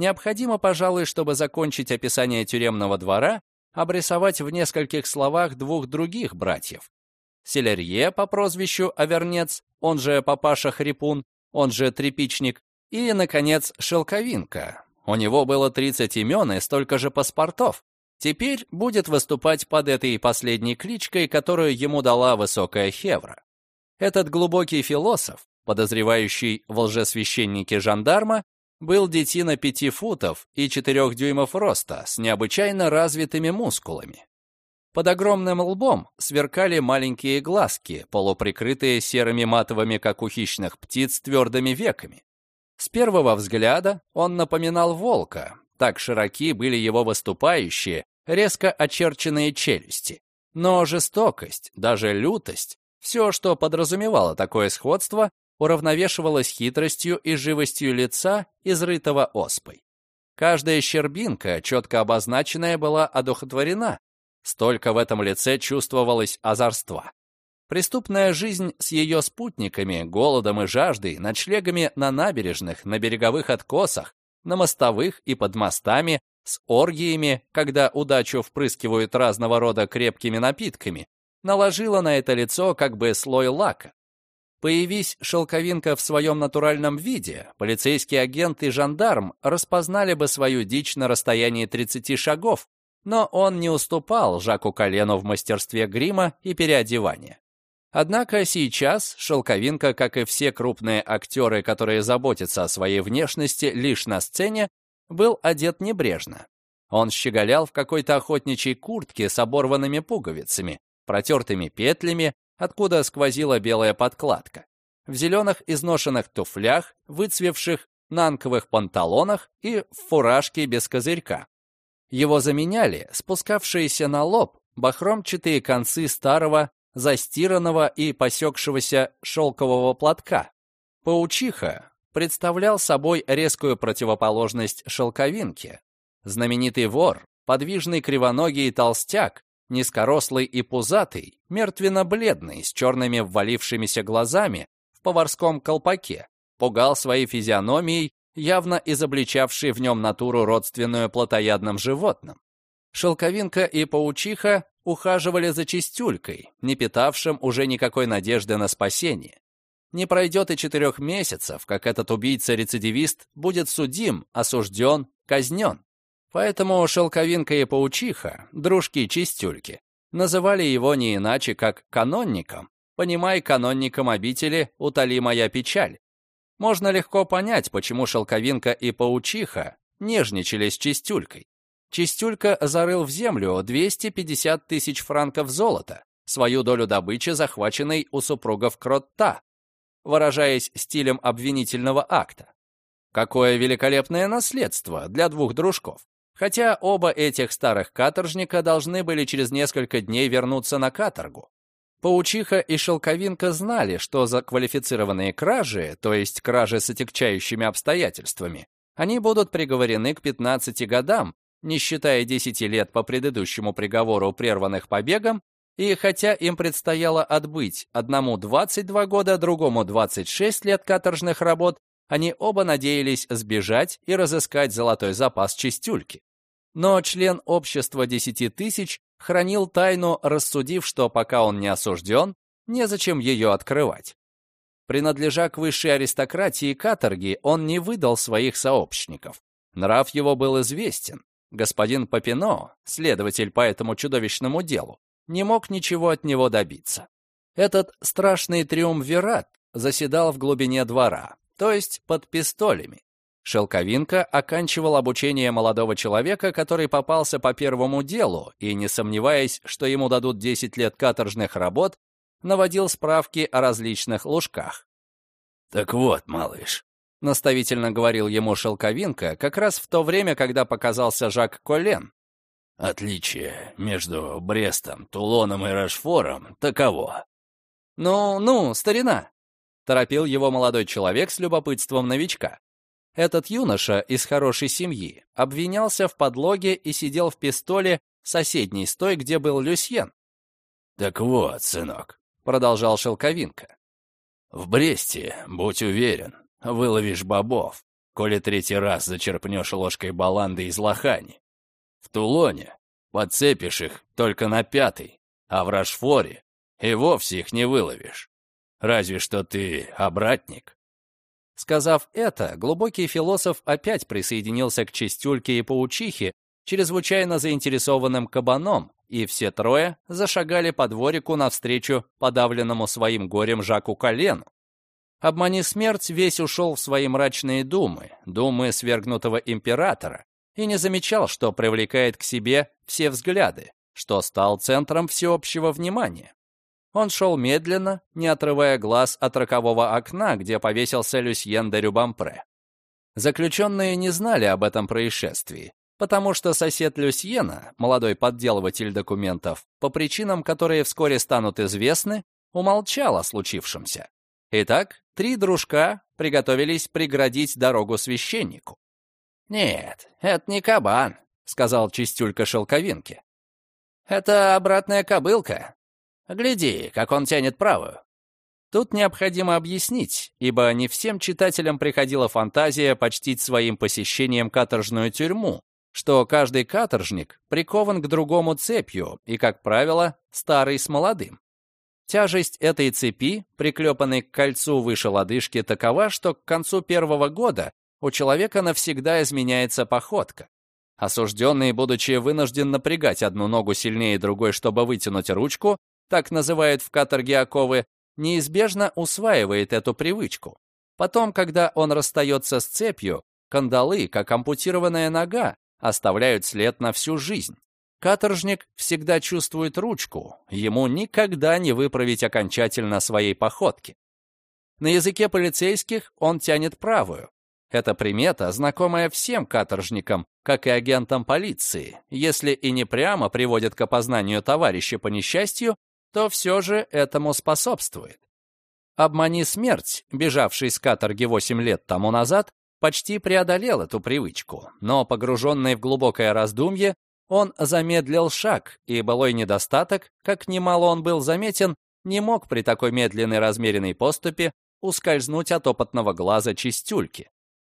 Необходимо, пожалуй, чтобы закончить описание тюремного двора, обрисовать в нескольких словах двух других братьев. Селерье по прозвищу Авернец, он же Папаша Хрипун, он же Трепичник, и, наконец, Шелковинка. У него было 30 имен и столько же паспортов. Теперь будет выступать под этой последней кличкой, которую ему дала высокая Хевра. Этот глубокий философ, подозревающий в лжесвященнике жандарма, был детина пяти футов и четырех дюймов роста, с необычайно развитыми мускулами. Под огромным лбом сверкали маленькие глазки, полуприкрытые серыми матовыми, как у хищных птиц, твердыми веками. С первого взгляда он напоминал волка, так широки были его выступающие, резко очерченные челюсти. Но жестокость, даже лютость, все, что подразумевало такое сходство, уравновешивалось хитростью и живостью лица, изрытого оспой. Каждая щербинка, четко обозначенная, была одухотворена. Столько в этом лице чувствовалось озорства. Преступная жизнь с ее спутниками, голодом и жаждой, ночлегами на набережных, на береговых откосах, на мостовых и под мостами, с оргиями, когда удачу впрыскивают разного рода крепкими напитками, наложила на это лицо как бы слой лака. Появись шелковинка в своем натуральном виде, полицейский агент и жандарм распознали бы свою дичь на расстоянии 30 шагов, но он не уступал Жаку Колену в мастерстве грима и переодевания. Однако сейчас Шелковинка, как и все крупные актеры, которые заботятся о своей внешности лишь на сцене, был одет небрежно. Он щеголял в какой-то охотничьей куртке с оборванными пуговицами, протертыми петлями, откуда сквозила белая подкладка, в зеленых изношенных туфлях, выцвевших нанковых панталонах и в фуражке без козырька. Его заменяли спускавшиеся на лоб бахромчатые концы старого, застиранного и посекшегося шелкового платка. Паучиха представлял собой резкую противоположность шелковинке. Знаменитый вор, подвижный кривоногий толстяк, низкорослый и пузатый, мертвенно-бледный, с черными ввалившимися глазами, в поварском колпаке, пугал своей физиономией, явно изобличавший в нем натуру родственную плотоядным животным. Шелковинка и паучиха ухаживали за чистюлькой, не питавшим уже никакой надежды на спасение. Не пройдет и четырех месяцев, как этот убийца-рецидивист будет судим, осужден, казнен. Поэтому Шелковинка и Паучиха, дружки-чистюльки, называли его не иначе, как канонником. Понимай, канонником обители «Утоли моя печаль». Можно легко понять, почему Шелковинка и Паучиха нежничали с Чистюлькой. Чистюлька зарыл в землю 250 тысяч франков золота, свою долю добычи, захваченной у супругов Кротта, выражаясь стилем обвинительного акта. Какое великолепное наследство для двух дружков. Хотя оба этих старых каторжника должны были через несколько дней вернуться на каторгу. Паучиха и Шелковинка знали, что за квалифицированные кражи, то есть кражи с отягчающими обстоятельствами, они будут приговорены к 15 годам, не считая 10 лет по предыдущему приговору, прерванных побегом, и хотя им предстояло отбыть одному 22 года, другому 26 лет каторжных работ, они оба надеялись сбежать и разыскать золотой запас чистюльки. Но член общества десяти тысяч хранил тайну, рассудив, что пока он не осужден, незачем ее открывать. Принадлежа к высшей аристократии каторги, он не выдал своих сообщников. Нрав его был известен. Господин Папино, следователь по этому чудовищному делу, не мог ничего от него добиться. Этот страшный триумвират заседал в глубине двора, то есть под пистолями, Шелковинка оканчивал обучение молодого человека, который попался по первому делу и, не сомневаясь, что ему дадут 10 лет каторжных работ, наводил справки о различных лужках. «Так вот, малыш», — наставительно говорил ему Шелковинка, как раз в то время, когда показался Жак Колен. «Отличие между Брестом, Тулоном и Рашфором таково». «Ну, ну, старина», — торопил его молодой человек с любопытством новичка. Этот юноша из хорошей семьи обвинялся в подлоге и сидел в пистоле соседней с той, где был Люсьен. «Так вот, сынок», — продолжал Шелковинка, — «в Бресте, будь уверен, выловишь бобов. коли третий раз зачерпнешь ложкой баланды из лохани. В Тулоне подцепишь их только на пятый, а в Рашфоре и вовсе их не выловишь. Разве что ты обратник. Сказав это, глубокий философ опять присоединился к чистюльке и паучихе, чрезвычайно заинтересованным кабаном, и все трое зашагали по дворику навстречу подавленному своим горем Жаку Колену. Обмани смерть, весь ушел в свои мрачные думы, думы свергнутого императора, и не замечал, что привлекает к себе все взгляды, что стал центром всеобщего внимания. Он шел медленно, не отрывая глаз от рокового окна, где повесился Люсьен де Рюбампре. Заключенные не знали об этом происшествии, потому что сосед Люсьена, молодой подделыватель документов, по причинам, которые вскоре станут известны, умолчал о случившемся. Итак, три дружка приготовились преградить дорогу священнику. «Нет, это не кабан», — сказал Чистюлька Шелковинки. «Это обратная кобылка, Гляди, как он тянет правую». Тут необходимо объяснить, ибо не всем читателям приходила фантазия почтить своим посещением каторжную тюрьму, что каждый каторжник прикован к другому цепью и, как правило, старый с молодым. Тяжесть этой цепи, приклепанной к кольцу выше лодыжки, такова, что к концу первого года у человека навсегда изменяется походка. Осужденный, будучи вынужден напрягать одну ногу сильнее другой, чтобы вытянуть ручку, так называют в каторге оковы, неизбежно усваивает эту привычку. Потом, когда он расстается с цепью, кандалы, как ампутированная нога, оставляют след на всю жизнь. Каторжник всегда чувствует ручку, ему никогда не выправить окончательно своей походки. На языке полицейских он тянет правую. Эта примета, знакомая всем каторжникам, как и агентам полиции, если и не прямо приводит к опознанию товарища по несчастью, то все же этому способствует. Обмани смерть, бежавший с каторги 8 лет тому назад, почти преодолел эту привычку, но, погруженный в глубокое раздумье, он замедлил шаг, и былой недостаток, как немало он был заметен, не мог при такой медленной размеренной поступе ускользнуть от опытного глаза чистюльки.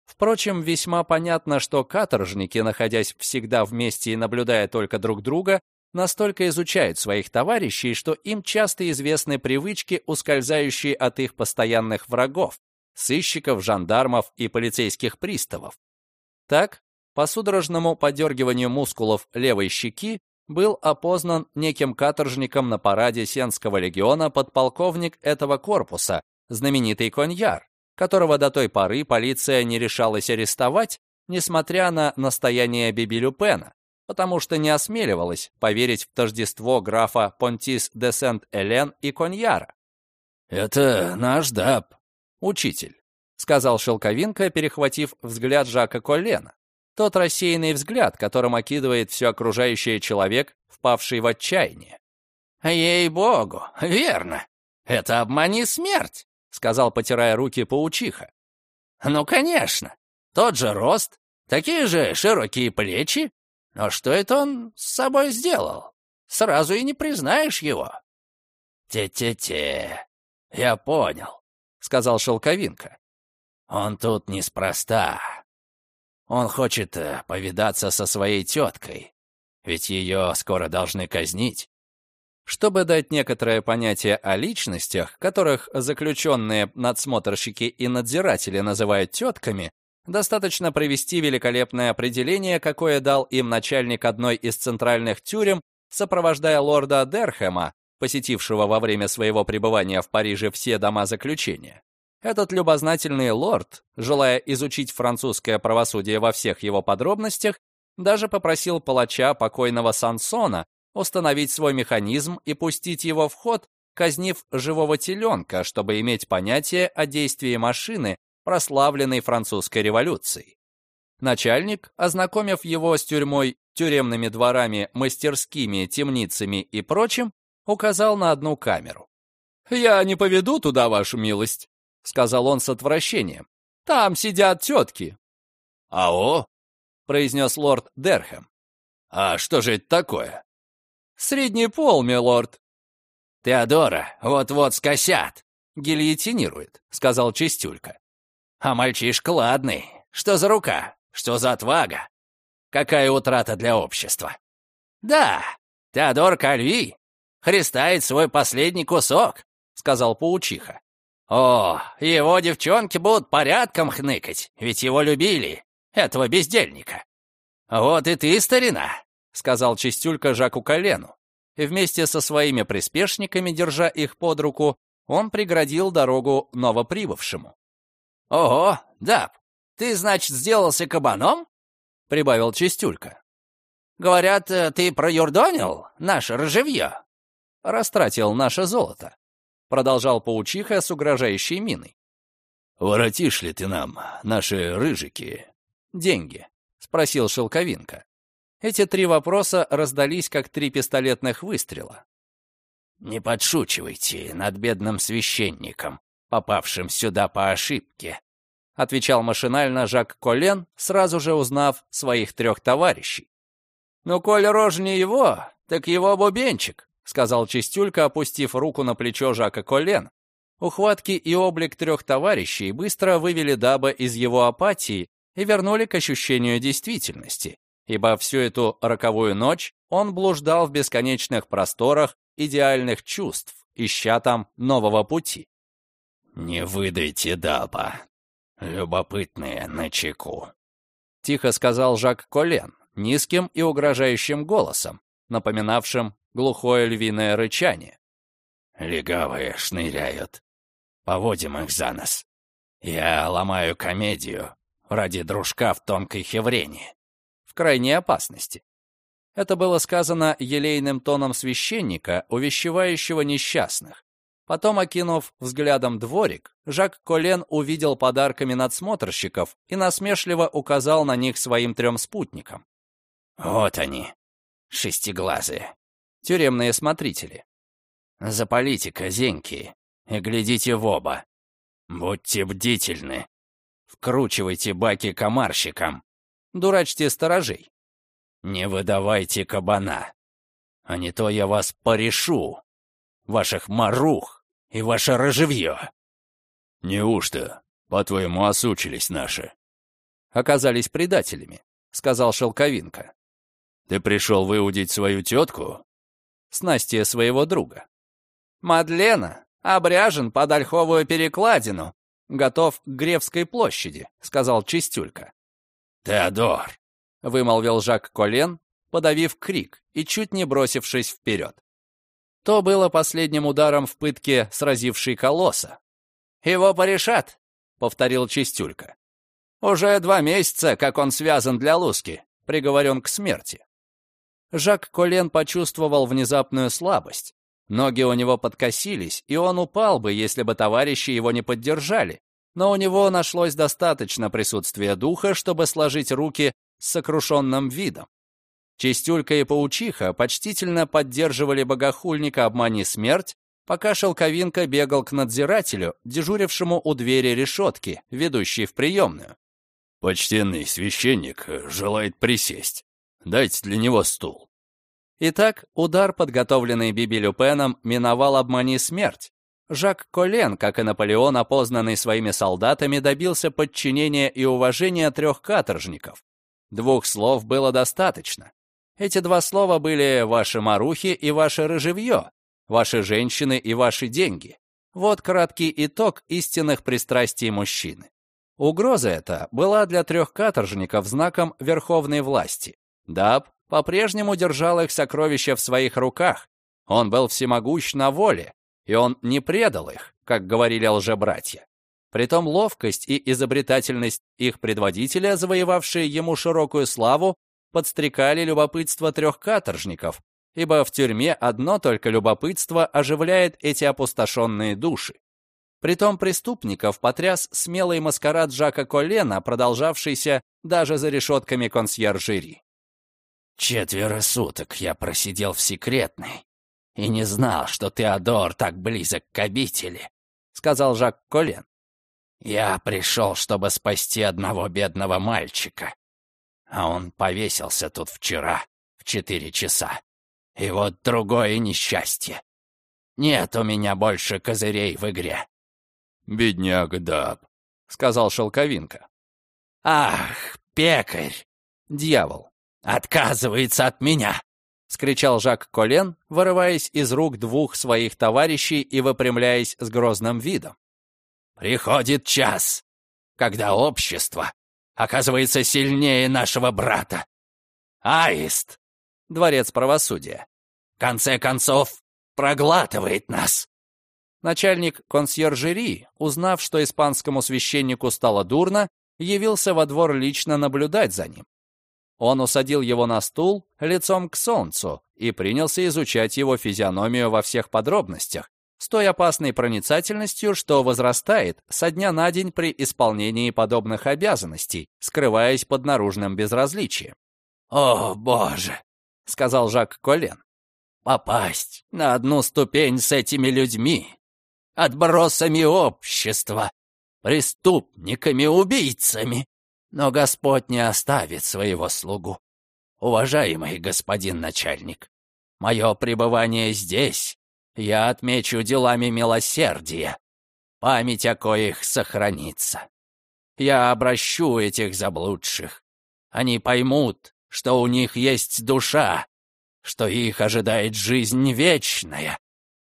Впрочем, весьма понятно, что каторжники, находясь всегда вместе и наблюдая только друг друга, настолько изучают своих товарищей, что им часто известны привычки, ускользающие от их постоянных врагов, сыщиков, жандармов и полицейских приставов. Так, по судорожному подергиванию мускулов левой щеки был опознан неким каторжником на параде Сенского легиона подполковник этого корпуса, знаменитый Коньяр, которого до той поры полиция не решалась арестовать, несмотря на настояние Биби Люпена, потому что не осмеливалась поверить в тождество графа Понтис де Сент-Элен и Коньяра. «Это наш даб, учитель», — сказал Шелковинка, перехватив взгляд Жака Коллена. Тот рассеянный взгляд, которым окидывает все окружающее человек, впавший в отчаяние. «Ей-богу, верно. Это обмани смерть», — сказал, потирая руки паучиха. «Ну, конечно. Тот же рост, такие же широкие плечи, но что это он с собой сделал? Сразу и не признаешь его. «Те-те-те, я понял», — сказал Шелковинка. «Он тут неспроста. Он хочет э, повидаться со своей теткой, ведь ее скоро должны казнить». Чтобы дать некоторое понятие о личностях, которых заключенные надсмотрщики и надзиратели называют тетками, Достаточно привести великолепное определение, какое дал им начальник одной из центральных тюрем, сопровождая лорда Дерхема, посетившего во время своего пребывания в Париже все дома заключения. Этот любознательный лорд, желая изучить французское правосудие во всех его подробностях, даже попросил палача покойного Сансона установить свой механизм и пустить его в ход, казнив живого теленка, чтобы иметь понятие о действии машины прославленной французской революцией. Начальник, ознакомив его с тюрьмой, тюремными дворами, мастерскими, темницами и прочим, указал на одну камеру. «Я не поведу туда, вашу милость», — сказал он с отвращением. «Там сидят тетки». «Ао?» — произнес лорд Дерхэм. «А что же это такое?» «Средний пол, милорд». «Теодора, вот-вот скосят», — гильотинирует», — сказал Чистюлька. А мальчишка ладный, Что за рука? Что за отвага? Какая утрата для общества? Да, Теодор Кальви христает свой последний кусок, сказал паучиха. О, его девчонки будут порядком хныкать, ведь его любили, этого бездельника. Вот и ты, старина, сказал Чистюлька Жаку Колену. И вместе со своими приспешниками, держа их под руку, он преградил дорогу новоприбывшему. «Ого, Даб, ты, значит, сделался кабаном?» — прибавил Чистюлька. «Говорят, э, ты проюрдонил наше рожевье?» «Растратил наше золото», — продолжал паучиха с угрожающей миной. «Воротишь ли ты нам наши рыжики?» «Деньги», — спросил Шелковинка. Эти три вопроса раздались, как три пистолетных выстрела. «Не подшучивайте над бедным священником, попавшим сюда по ошибке», отвечал машинально Жак Колен, сразу же узнав своих трех товарищей. «Ну, коль рожь не его, так его бубенчик», сказал Чистюлька, опустив руку на плечо Жака Колен. Ухватки и облик трех товарищей быстро вывели Даба из его апатии и вернули к ощущению действительности, ибо всю эту роковую ночь он блуждал в бесконечных просторах идеальных чувств, ища там нового пути. «Не выдайте Даба. Любопытные на чеку», — тихо сказал Жак Колен, низким и угрожающим голосом, напоминавшим глухое львиное рычание. «Легавые шныряют. Поводим их за нос. Я ломаю комедию ради дружка в тонкой хеврене». В крайней опасности. Это было сказано елейным тоном священника, увещевающего несчастных. Потом, окинув взглядом дворик, Жак Колен увидел подарками надсмотрщиков и насмешливо указал на них своим трем спутникам. «Вот они, шестиглазые, тюремные смотрители. Запалите казеньки и глядите в оба. Будьте бдительны. Вкручивайте баки комарщикам. Дурачьте сторожей. Не выдавайте кабана, а не то я вас порешу, ваших марух и ваше рожевье. Неужто, по-твоему, осучились наши? Оказались предателями, сказал Шелковинка. Ты пришел выудить свою тетку? Снастия своего друга. Мадлена обряжен под ольховую перекладину, готов к Гревской площади, сказал Чистюлька. Теодор, — вымолвил Жак Колен, подавив крик и чуть не бросившись вперед. То было последним ударом в пытке, сразившей колосса. «Его порешат», — повторил Чистюлька. «Уже два месяца, как он связан для Луски, приговорен к смерти». Жак Колен почувствовал внезапную слабость. Ноги у него подкосились, и он упал бы, если бы товарищи его не поддержали. Но у него нашлось достаточно присутствия духа, чтобы сложить руки с сокрушенным видом. Чистюлька и паучиха почтительно поддерживали богохульника «Обмани смерть», пока Шелковинка бегал к надзирателю, дежурившему у двери решетки, ведущей в приемную. «Почтенный священник желает присесть. Дайте для него стул». Итак, удар, подготовленный Биби Люпеном, миновал «Обмани смерть». Жак Колен, как и Наполеон, опознанный своими солдатами, добился подчинения и уважения трех каторжников. Двух слов было достаточно. Эти два слова были «ваши марухи» и «ваше рыжевье», «ваши женщины» и «ваши деньги». Вот краткий итог истинных пристрастий мужчины. Угроза эта была для трех каторжников знаком верховной власти. Даб по-прежнему держал их сокровища в своих руках. Он был всемогущ на воле, и он не предал их, как говорили лжебратья. Притом ловкость и изобретательность их предводителя, завоевавшие ему широкую славу, подстрекали любопытство трех каторжников, ибо в тюрьме одно только любопытство оживляет эти опустошенные души. Притом преступников потряс смелый маскарад Жака Коллена, продолжавшийся даже за решетками консьержери. «Четверо суток я просидел в секретной и не знал, что Теодор так близок к обители», — сказал Жак Колен. Я пришел, чтобы спасти одного бедного мальчика. А он повесился тут вчера в четыре часа. И вот другое несчастье. Нет у меня больше козырей в игре. «Бедняга Даб», — сказал Шелковинка. «Ах, пекарь!» «Дьявол!» «Отказывается от меня!» — скричал Жак Колен, вырываясь из рук двух своих товарищей и выпрямляясь с грозным видом. «Приходит час, когда общество оказывается сильнее нашего брата. Аист, дворец правосудия, в конце концов проглатывает нас. Начальник консьержери, узнав, что испанскому священнику стало дурно, явился во двор лично наблюдать за ним. Он усадил его на стул лицом к солнцу и принялся изучать его физиономию во всех подробностях, с той опасной проницательностью, что возрастает со дня на день при исполнении подобных обязанностей, скрываясь под наружным безразличием. «О, Боже!» — сказал Жак Колен. «Попасть на одну ступень с этими людьми, отбросами общества, преступниками, убийцами. Но Господь не оставит своего слугу. Уважаемый господин начальник, мое пребывание здесь я отмечу делами милосердия. Память о коих сохранится. Я обращу этих заблудших. Они поймут, что у них есть душа, что их ожидает жизнь вечная.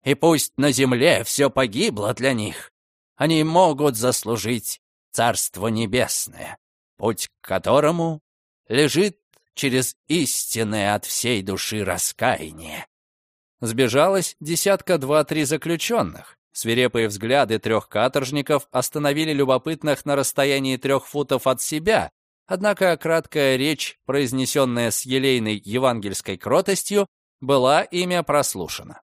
И пусть на земле все погибло для них, они могут заслужить Царство Небесное, путь к которому лежит через истинное от всей души раскаяние. Сбежалось десятка два-три заключенных. Свирепые взгляды трех каторжников остановили любопытных на расстоянии трех футов от себя, однако краткая речь, произнесенная с елейной евангельской кротостью, была имя прослушана.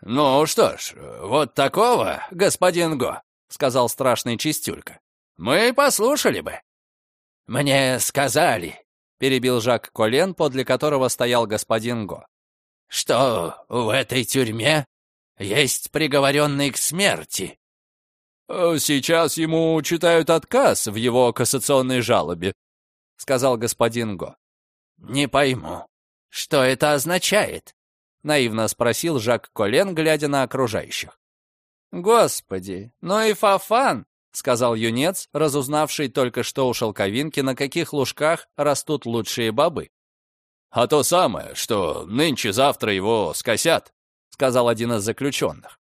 «Ну что ж, вот такого, господин Го», — сказал страшный Чистюлька. «Мы послушали бы». «Мне сказали», — перебил Жак Колен, подле которого стоял господин Го, что в этой тюрьме есть приговоренный к смерти. Э, «Сейчас ему читают отказ в его кассационной жалобе», — сказал господин Го. «Не пойму, что это означает?» — наивно спросил Жак Колен, глядя на окружающих. «Господи, ну и фафан!» — сказал юнец, разузнавший только что у шелковинки, на каких лужках растут лучшие бобы а то самое, что нынче-завтра его скосят», — сказал один из заключенных.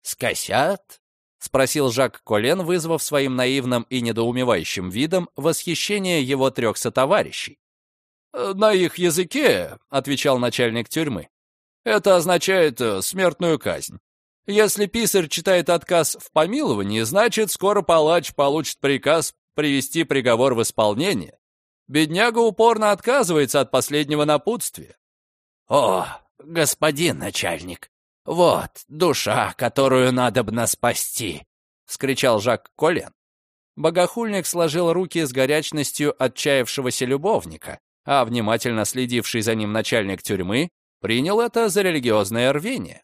«Скосят?» — спросил Жак Колен, вызвав своим наивным и недоумевающим видом восхищение его трех сотоварищей. «Э, «На их языке», — отвечал начальник тюрьмы, — «это означает э, смертную казнь. Если писарь читает отказ в помиловании, значит, скоро палач получит приказ привести приговор в исполнение. Бедняга упорно отказывается от последнего напутствия. «О, господин начальник, вот душа, которую надо бы спасти!» — вскричал Жак Колен. Богохульник сложил руки с горячностью отчаявшегося любовника, а внимательно следивший за ним начальник тюрьмы принял это за религиозное рвение.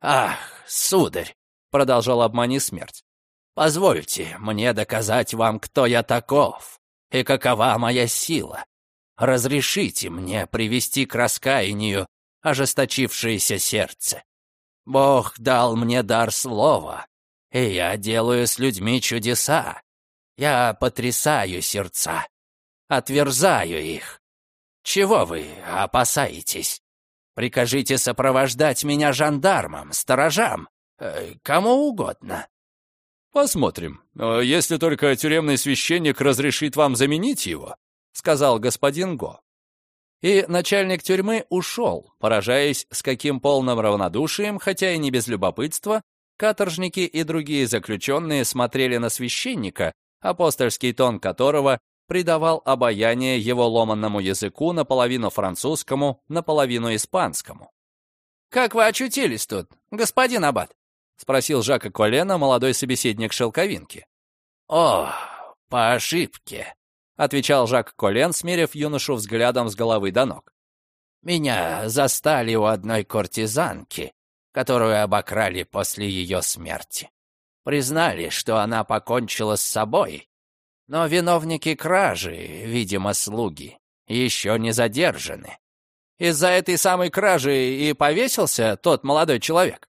«Ах, сударь!» — продолжал обмани смерть. «Позвольте мне доказать вам, кто я таков и какова моя сила. Разрешите мне привести к раскаянию ожесточившееся сердце. Бог дал мне дар слова, и я делаю с людьми чудеса. Я потрясаю сердца, отверзаю их. Чего вы опасаетесь? Прикажите сопровождать меня жандармам, сторожам, э, кому угодно. «Посмотрим, если только тюремный священник разрешит вам заменить его», — сказал господин Го. И начальник тюрьмы ушел, поражаясь, с каким полным равнодушием, хотя и не без любопытства, каторжники и другие заключенные смотрели на священника, апостольский тон которого придавал обаяние его ломанному языку наполовину французскому, наполовину испанскому. «Как вы очутились тут, господин Аббат?» — спросил Жака Колена, молодой собеседник Шелковинки. «О, по ошибке», — отвечал Жак Колен, смерив юношу взглядом с головы до ног. «Меня застали у одной кортизанки, которую обокрали после ее смерти. Признали, что она покончила с собой, но виновники кражи, видимо, слуги, еще не задержаны. Из-за этой самой кражи и повесился тот молодой человек?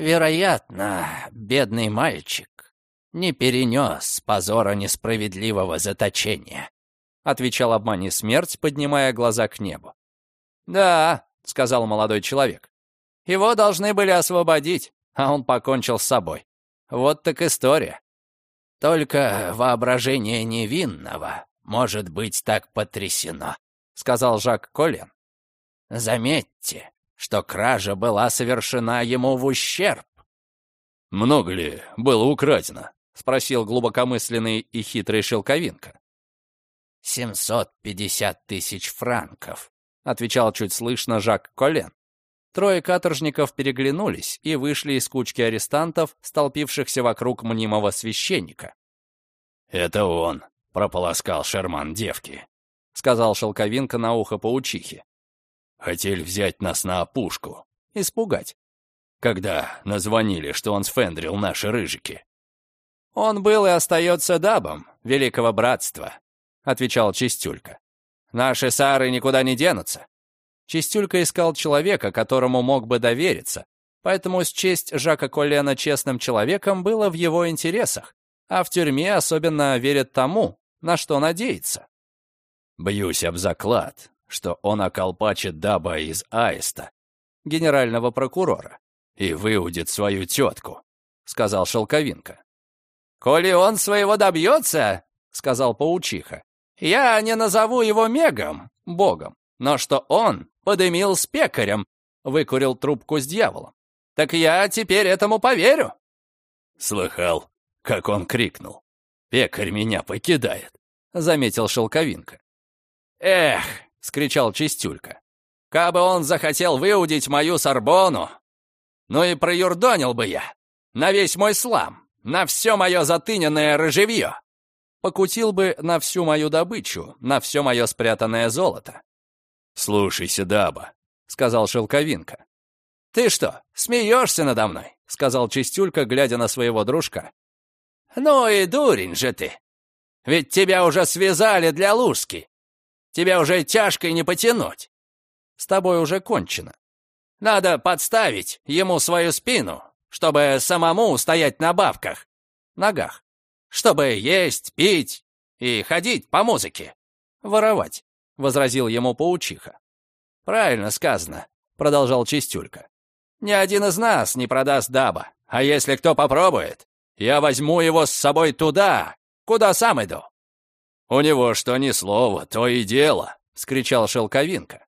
Вероятно, бедный мальчик. не перенес позора несправедливого заточения», — отвечал обмани смерть, поднимая глаза к небу. «Да», — сказал молодой человек, — «его должны были освободить, а он покончил с собой. Вот так история». «Только воображение невинного может быть так потрясено», — сказал Жак Колен. «Заметьте, что кража была совершена ему в ущерб». «Много ли было украдено?» — спросил глубокомысленный и хитрый Шелковинка. «Семьсот пятьдесят тысяч франков», — отвечал чуть слышно Жак Колен. Трое каторжников переглянулись и вышли из кучки арестантов, столпившихся вокруг мнимого священника. «Это он прополоскал шерман девки», — сказал Шелковинка на ухо паучихе. «Хотели взять нас на опушку. Испугать. Когда назвонили, что он сфендрил наши рыжики». «Он был и остается дабом великого братства», — отвечал Чистюлька. «Наши сары никуда не денутся. Чистюлька искал человека, которому мог бы довериться, поэтому счесть Жака Коллена честным человеком было в его интересах, а в тюрьме особенно верят тому, на что надеется. Бьюсь об заклад, что он околпачит даба из аиста, генерального прокурора, и выудит свою тетку, — сказал Шелковинка. «Коли он своего добьется, — сказал паучиха, — я не назову его Мегом, богом, но что он подымил с пекарем, выкурил трубку с дьяволом. Так я теперь этому поверю. Слыхал, как он крикнул. «Пекарь меня покидает», — заметил Шелковинка. «Эх!» — скричал Чистюлька. «Кабы он захотел выудить мою сорбону, ну и проюрдонил бы я на весь мой слам, на все мое затыненное рыжевье. Покутил бы на всю мою добычу, на все мое спрятанное золото. «Слушайся, Даба», — сказал Шелковинка. «Ты что, смеешься надо мной?» — сказал Чистюлька, глядя на своего дружка. «Ну и дурень же ты! Ведь тебя уже связали для лужки. Тебя уже тяжко не потянуть. С тобой уже кончено. Надо подставить ему свою спину, чтобы самому стоять на бабках, ногах, чтобы есть, пить и ходить по музыке, воровать возразил ему паучиха. «Правильно сказано», — продолжал Чистюлька. «Ни один из нас не продаст даба, а если кто попробует, я возьму его с собой туда, куда сам иду». «У него что ни слова, то и дело», — скричал Шелковинка.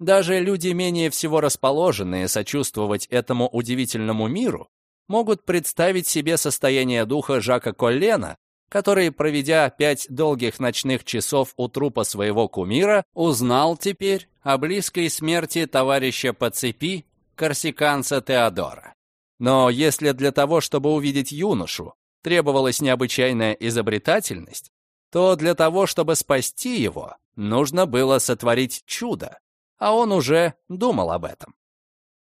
Даже люди, менее всего расположенные сочувствовать этому удивительному миру, могут представить себе состояние духа Жака Коллена, который, проведя пять долгих ночных часов у трупа своего кумира, узнал теперь о близкой смерти товарища по цепи, корсиканца Теодора. Но если для того, чтобы увидеть юношу, требовалась необычайная изобретательность, то для того, чтобы спасти его, нужно было сотворить чудо, а он уже думал об этом.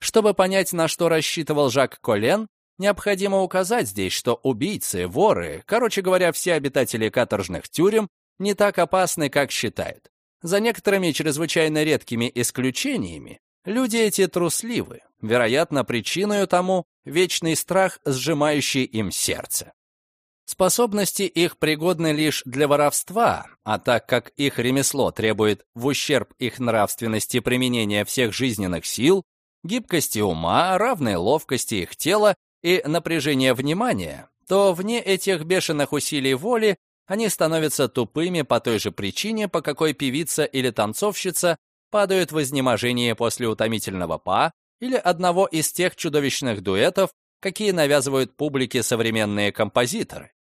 Чтобы понять, на что рассчитывал Жак Колен, Необходимо указать здесь, что убийцы, воры, короче говоря, все обитатели каторжных тюрем не так опасны, как считают. За некоторыми чрезвычайно редкими исключениями, люди эти трусливы, вероятно, причиной тому вечный страх, сжимающий им сердце. Способности их пригодны лишь для воровства, а так как их ремесло требует в ущерб их нравственности применения всех жизненных сил, гибкости ума, равной ловкости их тела и напряжение внимания, то вне этих бешеных усилий воли они становятся тупыми по той же причине, по какой певица или танцовщица падают в изнеможение после утомительного па или одного из тех чудовищных дуэтов, какие навязывают публике современные композиторы.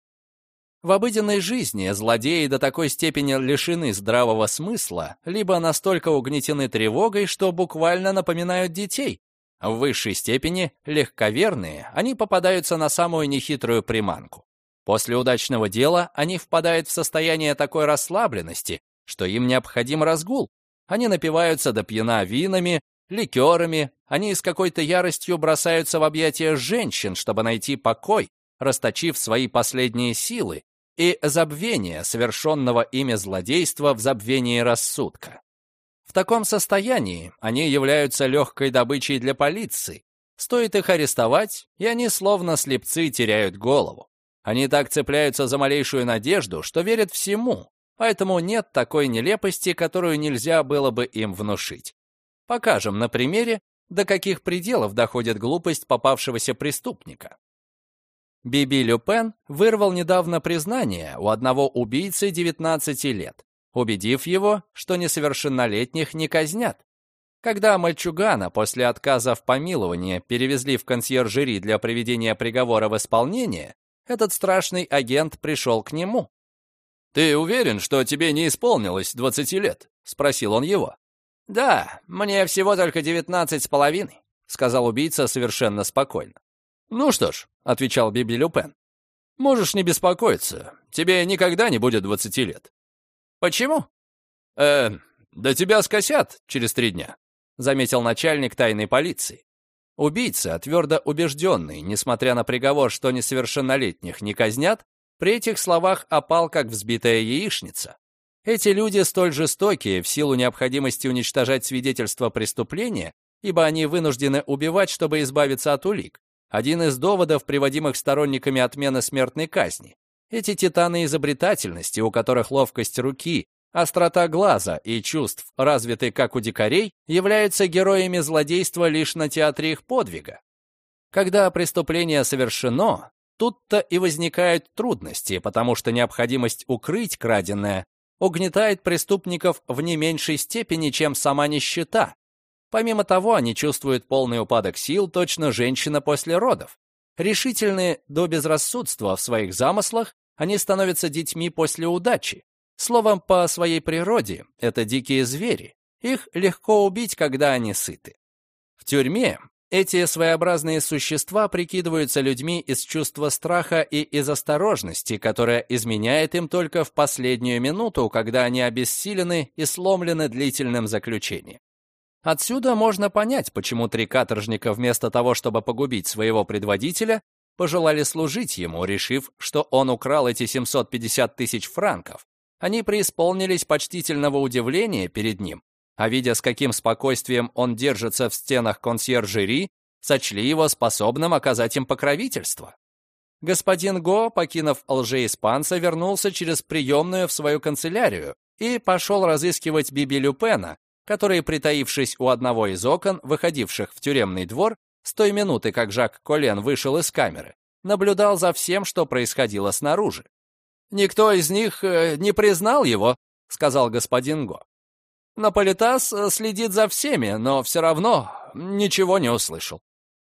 В обыденной жизни злодеи до такой степени лишены здравого смысла, либо настолько угнетены тревогой, что буквально напоминают детей, в высшей степени легковерные, они попадаются на самую нехитрую приманку. После удачного дела они впадают в состояние такой расслабленности, что им необходим разгул. Они напиваются до пьяна винами, ликерами, они с какой-то яростью бросаются в объятия женщин, чтобы найти покой, расточив свои последние силы, и забвение совершенного ими злодейства в забвении рассудка. В таком состоянии они являются легкой добычей для полиции. Стоит их арестовать, и они словно слепцы теряют голову. Они так цепляются за малейшую надежду, что верят всему, поэтому нет такой нелепости, которую нельзя было бы им внушить. Покажем на примере, до каких пределов доходит глупость попавшегося преступника. Биби Люпен вырвал недавно признание у одного убийцы 19 лет, убедив его, что несовершеннолетних не казнят. Когда мальчугана после отказа в помиловании перевезли в консьержери для проведения приговора в исполнение, этот страшный агент пришел к нему. «Ты уверен, что тебе не исполнилось 20 лет?» — спросил он его. «Да, мне всего только девятнадцать с половиной», — сказал убийца совершенно спокойно. «Ну что ж», — отвечал Биби Люпен, — «можешь не беспокоиться, тебе никогда не будет 20 лет». «Почему?» «Э, да тебя скосят через три дня», — заметил начальник тайной полиции. Убийца, твердо убежденный, несмотря на приговор, что несовершеннолетних не казнят, при этих словах опал, как взбитая яичница. Эти люди столь жестокие в силу необходимости уничтожать свидетельства преступления, ибо они вынуждены убивать, чтобы избавиться от улик. Один из доводов, приводимых сторонниками отмены смертной казни. Эти титаны изобретательности, у которых ловкость руки, острота глаза и чувств, развиты как у дикарей, являются героями злодейства лишь на театре их подвига. Когда преступление совершено, тут-то и возникают трудности, потому что необходимость укрыть краденое угнетает преступников в не меньшей степени, чем сама нищета. Помимо того, они чувствуют полный упадок сил, точно женщина после родов. Решительные до безрассудства в своих замыслах, они становятся детьми после удачи. Словом, по своей природе это дикие звери. Их легко убить, когда они сыты. В тюрьме эти своеобразные существа прикидываются людьми из чувства страха и из осторожности, которая изменяет им только в последнюю минуту, когда они обессилены и сломлены длительным заключением. Отсюда можно понять, почему три каторжника вместо того, чтобы погубить своего предводителя, пожелали служить ему, решив, что он украл эти 750 тысяч франков. Они преисполнились почтительного удивления перед ним а видя, с каким спокойствием он держится в стенах консьержери, сочли его способным оказать им покровительство. Господин Го, покинув лжеиспанца, вернулся через приемную в свою канцелярию и пошел разыскивать Биби Люпена, который, притаившись у одного из окон, выходивших в тюремный двор, с той минуты, как Жак Колен вышел из камеры, наблюдал за всем, что происходило снаружи. «Никто из них э, не признал его», — сказал господин Го. Наполитас э, следит за всеми, но все равно ничего не услышал.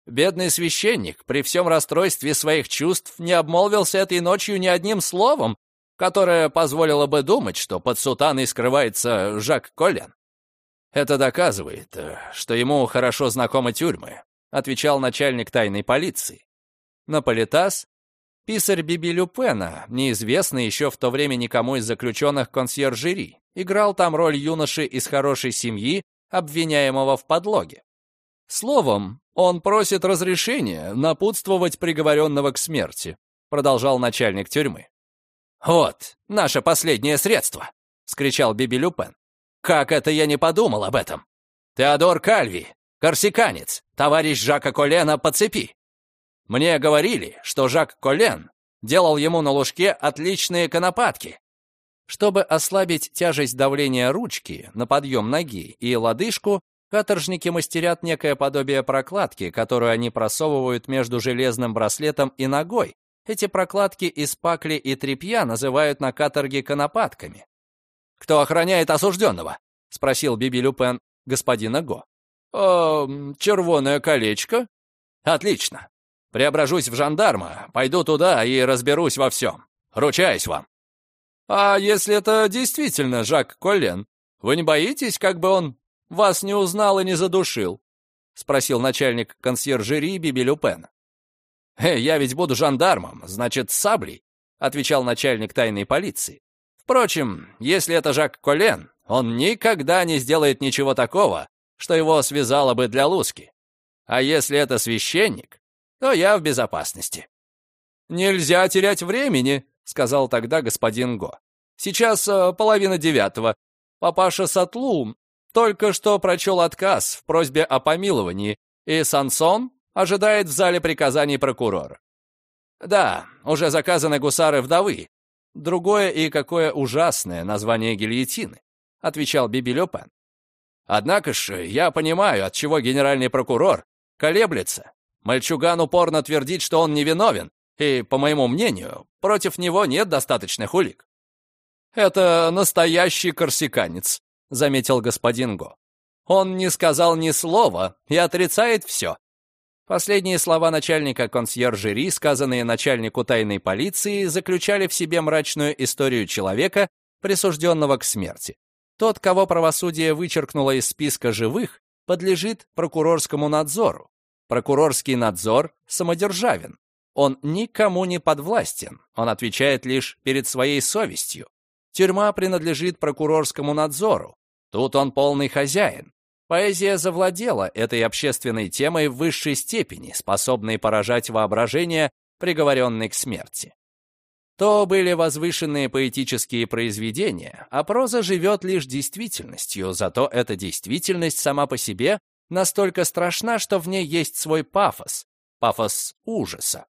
Бедный священник при всем расстройстве своих чувств не обмолвился этой ночью ни одним словом, которое позволило бы думать, что под сутаной скрывается Жак Коллен. «Это доказывает, э, что ему хорошо знакомы тюрьмы», отвечал начальник тайной полиции. Наполитас Писарь Биби Люпена, неизвестный еще в то время никому из заключенных консьержери, играл там роль юноши из хорошей семьи, обвиняемого в подлоге. Словом, он просит разрешения напутствовать приговоренного к смерти, продолжал начальник тюрьмы. «Вот, наше последнее средство!» — скричал Биби Люпен. «Как это я не подумал об этом? Теодор Кальви, корсиканец, товарищ Жака Колена по цепи. Мне говорили, что Жак Колен делал ему на ложке отличные конопатки. Чтобы ослабить тяжесть давления ручки на подъем ноги и лодыжку, каторжники мастерят некое подобие прокладки, которую они просовывают между железным браслетом и ногой. Эти прокладки из пакли и тряпья называют на каторге конопатками. «Кто охраняет осужденного?» — спросил Биби Люпен господина Го. «Э, «Червоное колечко?» «Отлично. Преображусь в жандарма, пойду туда и разберусь во всем. Ручаюсь вам. А если это действительно Жак Коллен, вы не боитесь, как бы он вас не узнал и не задушил? Спросил начальник консьержери Биби Люпена. «Э, «Я ведь буду жандармом, значит, саблей», — отвечал начальник тайной полиции. «Впрочем, если это Жак Коллен, он никогда не сделает ничего такого, что его связало бы для луски. А если это священник, то я в безопасности». «Нельзя терять времени», — сказал тогда господин Го. «Сейчас э, половина девятого. Папаша Сатлу только что прочел отказ в просьбе о помиловании, и Сансон ожидает в зале приказаний прокурора. Да, уже заказаны гусары-вдовы. Другое и какое ужасное название гильотины, отвечал Биби Лёпен. Однако ж, я понимаю, от чего генеральный прокурор колеблется. Мальчуган упорно твердит, что он невиновен, и, по моему мнению, против него нет достаточных улик. «Это настоящий корсиканец», — заметил господин Го. «Он не сказал ни слова и отрицает все». Последние слова начальника консьержери, сказанные начальнику тайной полиции, заключали в себе мрачную историю человека, присужденного к смерти. Тот, кого правосудие вычеркнуло из списка живых, подлежит прокурорскому надзору. Прокурорский надзор самодержавен. Он никому не подвластен, он отвечает лишь перед своей совестью. Тюрьма принадлежит прокурорскому надзору. Тут он полный хозяин. Поэзия завладела этой общественной темой в высшей степени, способной поражать воображение, приговоренной к смерти. То были возвышенные поэтические произведения, а проза живет лишь действительностью, зато эта действительность сама по себе настолько страшна, что в ней есть свой пафос, пафос ужаса.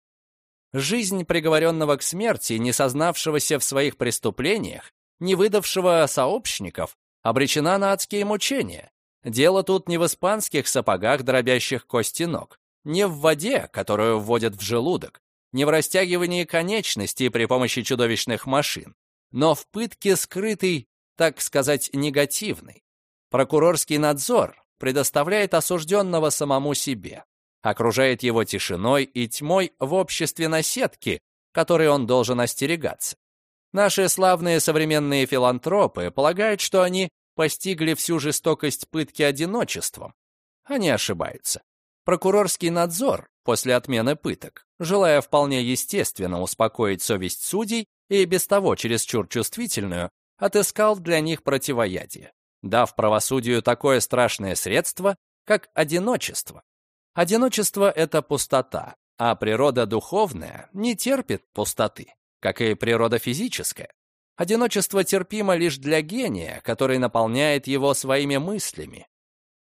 Жизнь приговоренного к смерти, не сознавшегося в своих преступлениях, не выдавшего сообщников, обречена на адские мучения. Дело тут не в испанских сапогах, дробящих кости ног, не в воде, которую вводят в желудок, не в растягивании конечностей при помощи чудовищных машин, но в пытке скрытой, так сказать, негативной. Прокурорский надзор предоставляет осужденного самому себе окружает его тишиной и тьмой в обществе наседки, которой он должен остерегаться. Наши славные современные филантропы полагают, что они постигли всю жестокость пытки одиночеством. Они ошибаются. Прокурорский надзор после отмены пыток, желая вполне естественно успокоить совесть судей и без того чересчур чувствительную, отыскал для них противоядие, дав правосудию такое страшное средство, как одиночество, Одиночество — это пустота, а природа духовная не терпит пустоты, как и природа физическая. Одиночество терпимо лишь для гения, который наполняет его своими мыслями,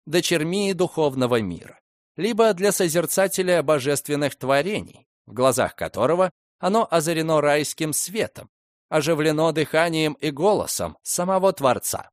дочерьми духовного мира, либо для созерцателя божественных творений, в глазах которого оно озарено райским светом, оживлено дыханием и голосом самого Творца.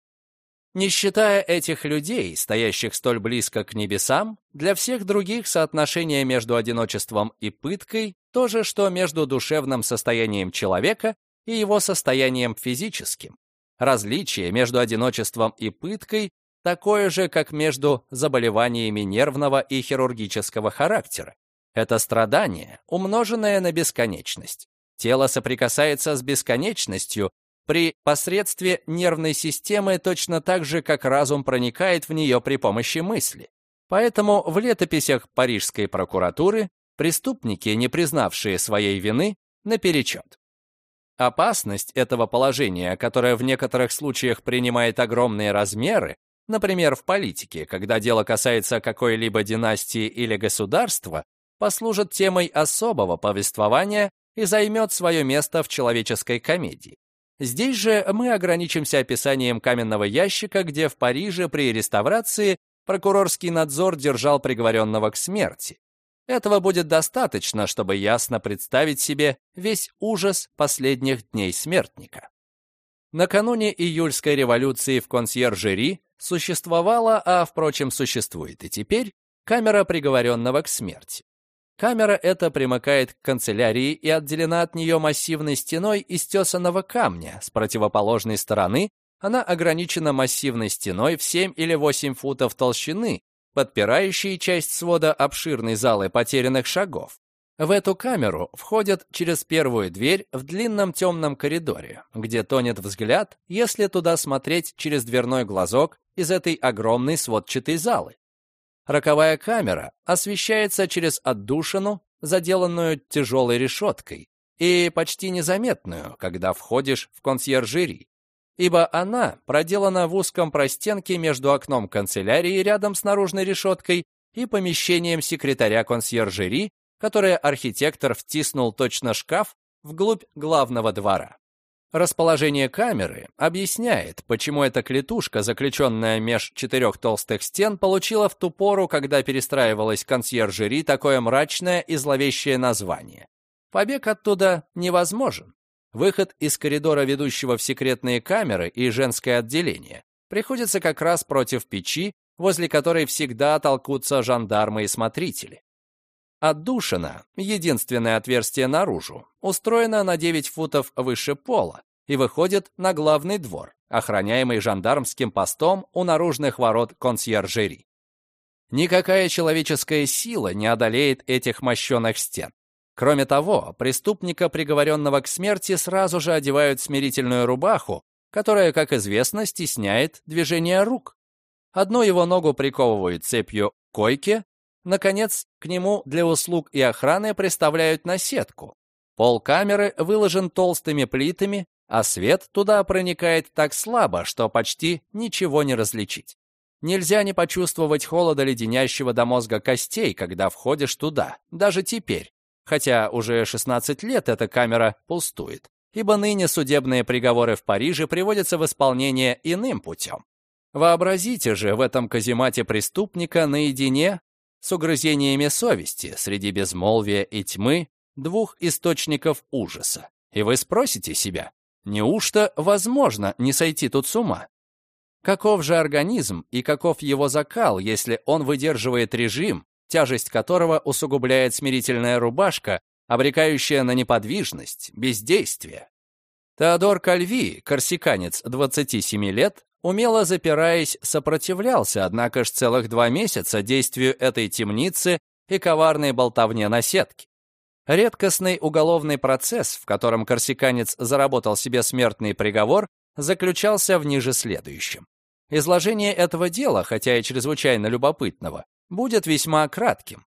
Не считая этих людей, стоящих столь близко к небесам, для всех других соотношение между одиночеством и пыткой то же, что между душевным состоянием человека и его состоянием физическим. Различие между одиночеством и пыткой такое же, как между заболеваниями нервного и хирургического характера. Это страдание, умноженное на бесконечность. Тело соприкасается с бесконечностью, при посредстве нервной системы точно так же, как разум проникает в нее при помощи мысли. Поэтому в летописях Парижской прокуратуры преступники, не признавшие своей вины, наперечет. Опасность этого положения, которое в некоторых случаях принимает огромные размеры, например, в политике, когда дело касается какой-либо династии или государства, послужит темой особого повествования и займет свое место в человеческой комедии. Здесь же мы ограничимся описанием каменного ящика, где в Париже при реставрации прокурорский надзор держал приговоренного к смерти. Этого будет достаточно, чтобы ясно представить себе весь ужас последних дней смертника. Накануне июльской революции в консьержери существовала, а, впрочем, существует и теперь, камера приговоренного к смерти. Камера эта примыкает к канцелярии и отделена от нее массивной стеной из тесаного камня. С противоположной стороны она ограничена массивной стеной в 7 или 8 футов толщины, подпирающей часть свода обширной залы потерянных шагов. В эту камеру входят через первую дверь в длинном темном коридоре, где тонет взгляд, если туда смотреть через дверной глазок из этой огромной сводчатой залы. Роковая камера освещается через отдушину, заделанную тяжелой решеткой, и почти незаметную, когда входишь в консьержери, ибо она проделана в узком простенке между окном канцелярии рядом с наружной решеткой и помещением секретаря консьержери, которое архитектор втиснул точно шкаф вглубь главного двора. Расположение камеры объясняет, почему эта клетушка, заключенная меж четырех толстых стен, получила в ту пору, когда перестраивалась консьержери, такое мрачное и зловещее название. Побег оттуда невозможен. Выход из коридора, ведущего в секретные камеры и женское отделение, приходится как раз против печи, возле которой всегда толкутся жандармы и смотрители. Отдушина, единственное отверстие наружу, устроена на 9 футов выше пола и выходит на главный двор, охраняемый жандармским постом у наружных ворот консьержери. Никакая человеческая сила не одолеет этих мощенных стен. Кроме того, преступника, приговоренного к смерти, сразу же одевают смирительную рубаху, которая, как известно, стесняет движение рук. Одну его ногу приковывают цепью к койке, наконец, к нему для услуг и охраны приставляют наседку. Пол камеры выложен толстыми плитами, а свет туда проникает так слабо, что почти ничего не различить. Нельзя не почувствовать холода леденящего до мозга костей, когда входишь туда, даже теперь, хотя уже 16 лет эта камера пустует, ибо ныне судебные приговоры в Париже приводятся в исполнение иным путем. Вообразите же в этом каземате преступника наедине с угрызениями совести среди безмолвия и тьмы двух источников ужаса. И вы спросите себя, неужто возможно не сойти тут с ума? Каков же организм и каков его закал, если он выдерживает режим, тяжесть которого усугубляет смирительная рубашка, обрекающая на неподвижность, бездействие. Теодор Кальви, корсиканец 27 лет, умело запираясь, сопротивлялся, однако ж целых два месяца действию этой темницы и коварной болтовне на сетке. Редкостный уголовный процесс, в котором корсиканец заработал себе смертный приговор, заключался в ниже следующем. Изложение этого дела, хотя и чрезвычайно любопытного, будет весьма кратким.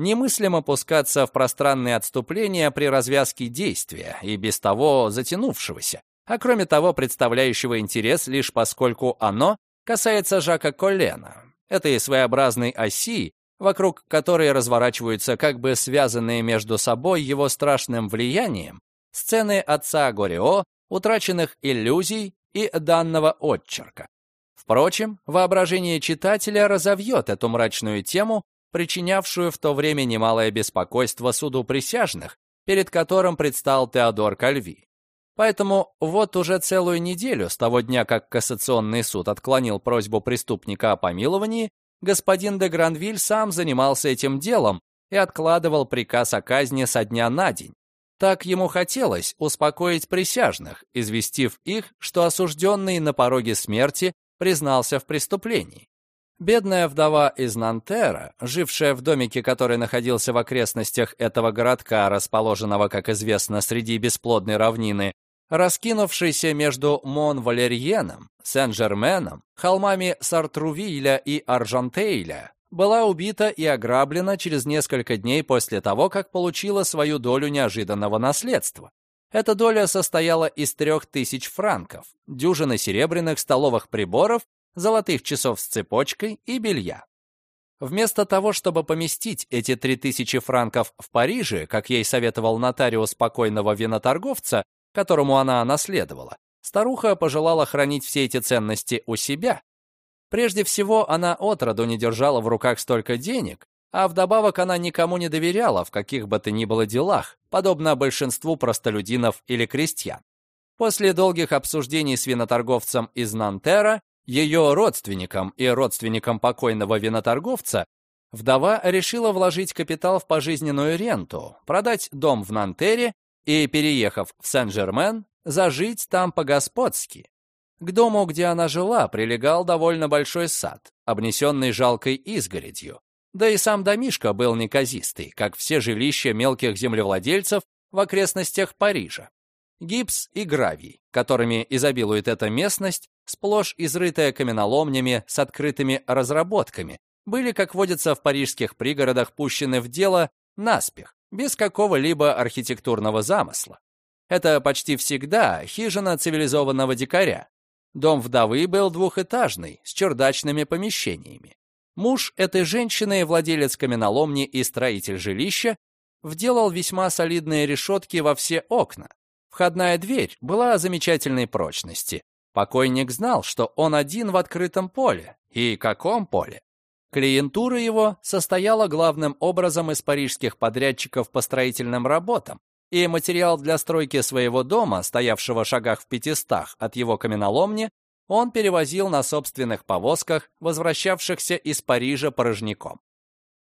Немыслимо опускаться в пространные отступления при развязке действия, и без того затянувшегося, а кроме того представляющего интерес лишь поскольку оно касается Жака Коллена, этой своеобразной оси, вокруг которой разворачиваются как бы связанные между собой его страшным влиянием сцены отца Горио, утраченных иллюзий и данного отчерка. Впрочем, воображение читателя разовьет эту мрачную тему, причинявшую в то время немалое беспокойство суду присяжных, перед которым предстал Теодор Кальви. Поэтому вот уже целую неделю с того дня, как Кассационный суд отклонил просьбу преступника о помиловании, господин де Гранвиль сам занимался этим делом и откладывал приказ о казни со дня на день. Так ему хотелось успокоить присяжных, известив их, что осужденный на пороге смерти признался в преступлении. Бедная вдова из Нантера, жившая в домике, который находился в окрестностях этого городка, расположенного, как известно, среди бесплодной равнины, раскинувшейся между Мон-Валерьеном, Сен-Жерменом, холмами Сартрувиля и Аржантейля, была убита и ограблена через несколько дней после того, как получила свою долю неожиданного наследства. Эта доля состояла из трех тысяч франков, дюжины серебряных столовых приборов, золотых часов с цепочкой и белья. Вместо того, чтобы поместить эти три тысячи франков в Париже, как ей советовал нотариус покойного виноторговца, которому она наследовала, старуха пожелала хранить все эти ценности у себя. Прежде всего, она отроду не держала в руках столько денег, а вдобавок она никому не доверяла в каких бы то ни было делах, подобно большинству простолюдинов или крестьян. После долгих обсуждений с виноторговцем из Нантера, ее родственником и родственником покойного виноторговца, вдова решила вложить капитал в пожизненную ренту, продать дом в Нантере и, переехав в Сен-Жермен, зажить там по-господски. К дому, где она жила, прилегал довольно большой сад, обнесенный жалкой изгородью, да и сам домишко был неказистый, как все жилища мелких землевладельцев в окрестностях Парижа. Гипс и гравий, которыми изобилует эта местность, сплошь изрытая каменоломнями с открытыми разработками, были, как водится в парижских пригородах, пущены в дело наспех, без какого-либо архитектурного замысла. Это почти всегда хижина цивилизованного дикаря. Дом вдовы был двухэтажный, с чердачными помещениями. Муж этой женщины, владелец каменоломни и строитель жилища, вделал весьма солидные решетки во все окна. Входная дверь была замечательной прочности. Покойник знал, что он один в открытом поле. И каком поле? Клиентура его состояла главным образом из парижских подрядчиков по строительным работам, и материал для стройки своего дома, стоявшего в шагах в пятистах от его каменоломни, он перевозил на собственных повозках, возвращавшихся из Парижа порожняком.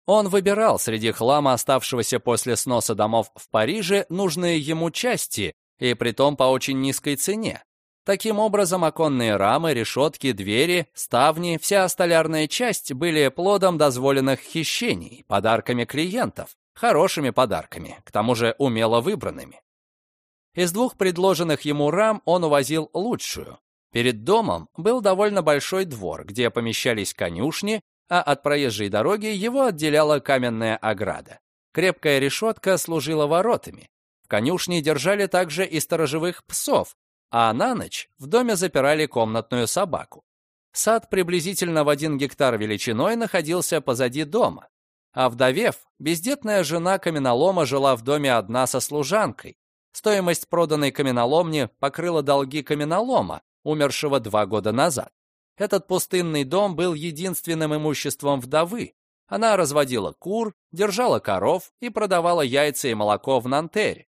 Он выбирал среди хлама, оставшегося после сноса домов в Париже, нужные ему части, и притом по очень низкой цене. Таким образом, оконные рамы, решетки, двери, ставни, вся столярная часть были плодом дозволенных хищений, подарками клиентов, хорошими подарками, к тому же умело выбранными. Из двух предложенных ему рам он увозил лучшую. Перед домом был довольно большой двор, где помещались конюшни, а от проезжей дороги его отделяла каменная ограда. Крепкая решетка служила воротами. В конюшне держали также и сторожевых псов, а на ночь в доме запирали комнатную собаку. Сад приблизительно в один гектар величиной находился позади дома. А вдовев, бездетная жена каменолома жила в доме одна со служанкой. Стоимость проданной каменоломни покрыла долги каменолома, умершего два года назад. Этот пустынный дом был единственным имуществом вдовы. Она разводила кур, держала коров и продавала яйца и молоко в Нантере.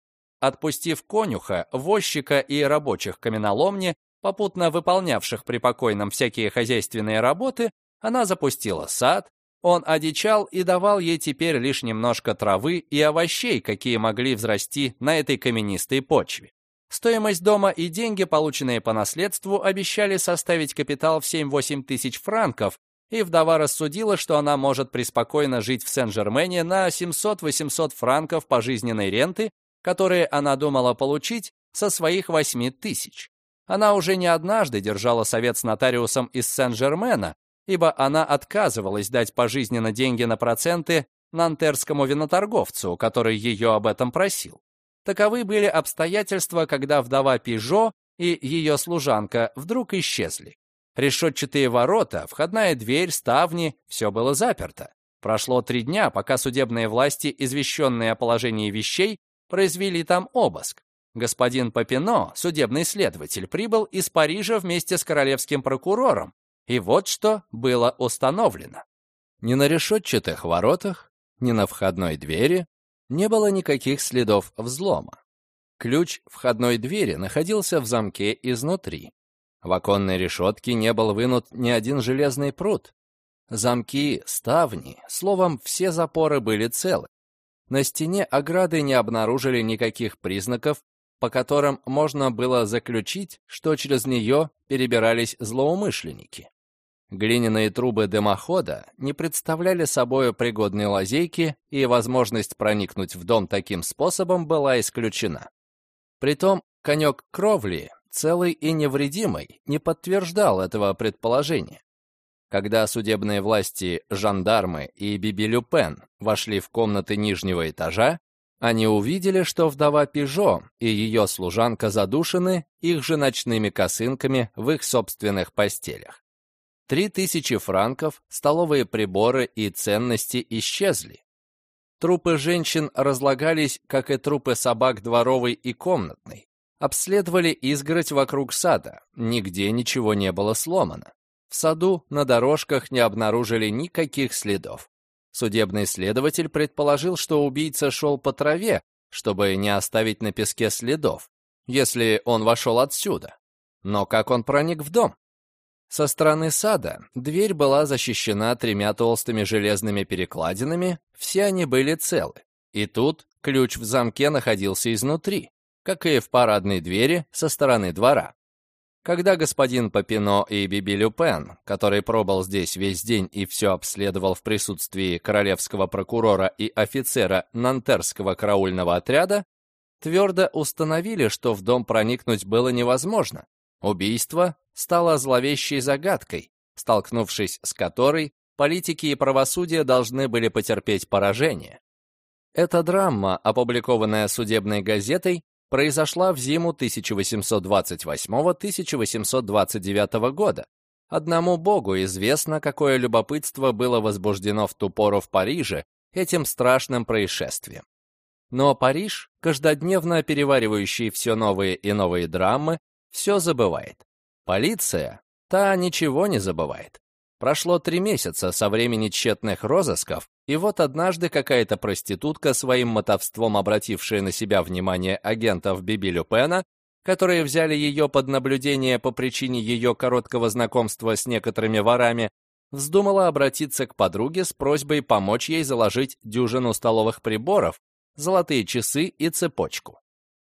Отпустив конюха, возчика и рабочих каменоломни, попутно выполнявших при покойном всякие хозяйственные работы, она запустила сад, он одичал и давал ей теперь лишь немножко травы и овощей, какие могли взрасти на этой каменистой почве. Стоимость дома и деньги, полученные по наследству, обещали составить капитал в 7-8 тысяч франков, и вдова рассудила, что она может преспокойно жить в Сен-Жермене на 700-800 франков пожизненной ренты, которые она думала получить со своих 8 тысяч. Она уже не однажды держала совет с нотариусом из Сен-Жермена, ибо она отказывалась дать пожизненно деньги на проценты нантерскому виноторговцу, который ее об этом просил. Таковы были обстоятельства, когда вдова Пижо и ее служанка вдруг исчезли. Решетчатые ворота, входная дверь, ставни — все было заперто. Прошло три дня, пока судебные власти, извещенные о положении вещей, произвели там обыск. Господин Папино, судебный следователь, прибыл из Парижа вместе с королевским прокурором. И вот что было установлено. Ни на решетчатых воротах, ни на входной двери не было никаких следов взлома. Ключ входной двери находился в замке изнутри. В оконной решетке не был вынут ни один железный пруд. Замки, ставни, словом, все запоры были целы. На стене ограды не обнаружили никаких признаков, по которым можно было заключить, что через нее перебирались злоумышленники. Глиняные трубы дымохода не представляли собой пригодной лазейки, и возможность проникнуть в дом таким способом была исключена. Притом конек кровли, целый и невредимый, не подтверждал этого предположения. Когда судебные власти, жандармы и Биби Люпен вошли в комнаты нижнего этажа, они увидели, что вдова Пижо и ее служанка задушены их же ночными косынками в их собственных постелях. Три тысячи франков, столовые приборы и ценности исчезли. Трупы женщин разлагались, как и трупы собак дворовой и комнатной. Обследовали изгородь вокруг сада, нигде ничего не было сломано. В саду на дорожках не обнаружили никаких следов. Судебный следователь предположил, что убийца шел по траве, чтобы не оставить на песке следов, если он вошел отсюда. Но как он проник в дом? Со стороны сада дверь была защищена тремя толстыми железными перекладинами, все они были целы. И тут ключ в замке находился изнутри, как и в парадной двери со стороны двора. Когда господин Папино и Биби Люпен, который пробыл здесь весь день и все обследовал в присутствии королевского прокурора и офицера Нантерского караульного отряда, твердо установили, что в дом проникнуть было невозможно. Убийство стала зловещей загадкой, столкнувшись с которой политики и правосудие должны были потерпеть поражение. Эта драма, опубликованная судебной газетой, произошла в зиму 1828-1829 года. Одному богу известно, какое любопытство было возбуждено в ту пору в Париже этим страшным происшествием. Но Париж, каждодневно переваривающий все новые и новые драмы, все забывает. Полиция, та ничего не забывает. Прошло три месяца со времени тщетных розысков, И вот однажды какая-то проститутка, своим мотовством обратившая на себя внимание агентов Биби Люпена, которые взяли ее под наблюдение по причине ее короткого знакомства с некоторыми ворами, вздумала обратиться к подруге с просьбой помочь ей заложить дюжину столовых приборов, золотые часы и цепочку.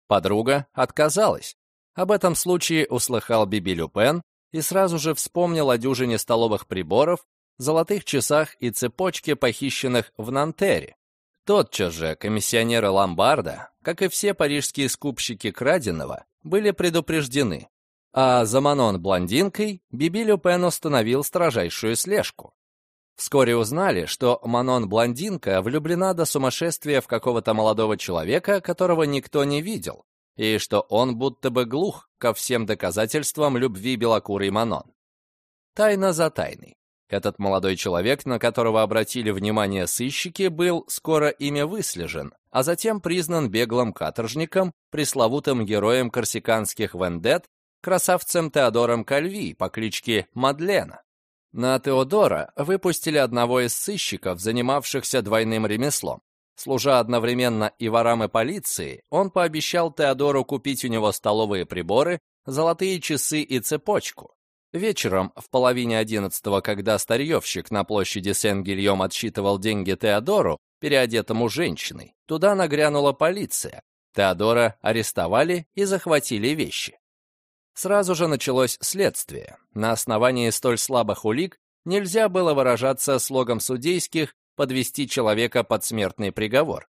Подруга отказалась. Об этом случае услыхал Биби Люпен и сразу же вспомнил о дюжине столовых приборов, золотых часах и цепочке, похищенных в Нантере. Тотчас же комиссионеры Ломбарда, как и все парижские скупщики краденого, были предупреждены, а за Манон блондинкой Биби Люпен установил строжайшую слежку. Вскоре узнали, что Манон блондинка влюблена до сумасшествия в какого-то молодого человека, которого никто не видел, и что он будто бы глух ко всем доказательствам любви белокурой Манон. Тайна за тайной. Этот молодой человек, на которого обратили внимание сыщики, был скоро ими выслежен, а затем признан беглым каторжником, пресловутым героем корсиканских вендет, красавцем Теодором Кальви по кличке Мадлена. На Теодора выпустили одного из сыщиков, занимавшихся двойным ремеслом. Служа одновременно и ворам, и полиции, он пообещал Теодору купить у него столовые приборы, золотые часы и цепочку. Вечером, в половине одиннадцатого, когда старьевщик на площади Сен-Гильем отсчитывал деньги Теодору, переодетому женщиной, туда нагрянула полиция. Теодора арестовали и захватили вещи. Сразу же началось следствие. На основании столь слабых улик нельзя было выражаться слогом судейских подвести человека под смертный приговор.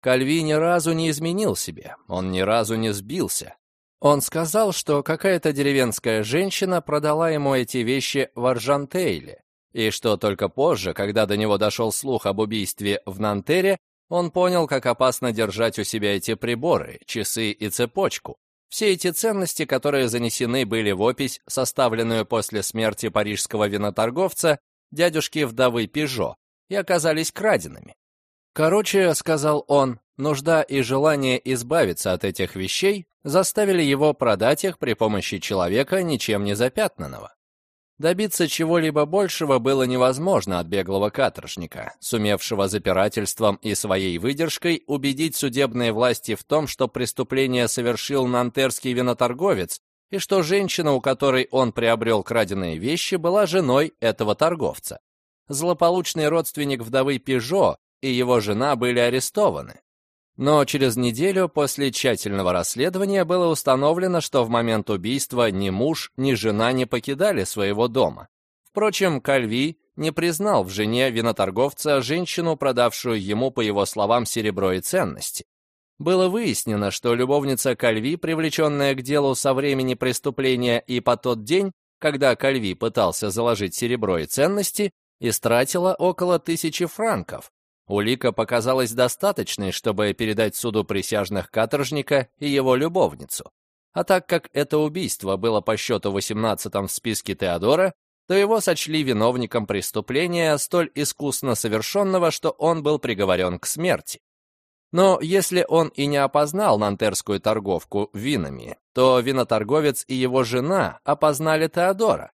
Кальви ни разу не изменил себе, он ни разу не сбился, он сказал, что какая-то деревенская женщина продала ему эти вещи в Аржантейле, и что только позже, когда до него дошел слух об убийстве в Нантере, он понял, как опасно держать у себя эти приборы, часы и цепочку. Все эти ценности, которые занесены были в опись, составленную после смерти парижского виноторговца, дядюшки вдовы Пижо, и оказались краденными. Короче, сказал он, нужда и желание избавиться от этих вещей заставили его продать их при помощи человека, ничем не запятнанного. Добиться чего-либо большего было невозможно от беглого каторжника, сумевшего запирательством и своей выдержкой убедить судебные власти в том, что преступление совершил нантерский виноторговец и что женщина, у которой он приобрел краденые вещи, была женой этого торговца. Злополучный родственник вдовы Пижо и его жена были арестованы. Но через неделю после тщательного расследования было установлено, что в момент убийства ни муж, ни жена не покидали своего дома. Впрочем, Кальви не признал в жене виноторговца женщину, продавшую ему, по его словам, серебро и ценности. Было выяснено, что любовница Кальви, привлеченная к делу со времени преступления и по тот день, когда Кальви пытался заложить серебро и ценности, истратила около тысячи франков, Улика показалась достаточной, чтобы передать суду присяжных каторжника и его любовницу. А так как это убийство было по счету 18 в списке Теодора, то его сочли виновником преступления, столь искусно совершенного, что он был приговорен к смерти. Но если он и не опознал нантерскую торговку винами, то виноторговец и его жена опознали Теодора,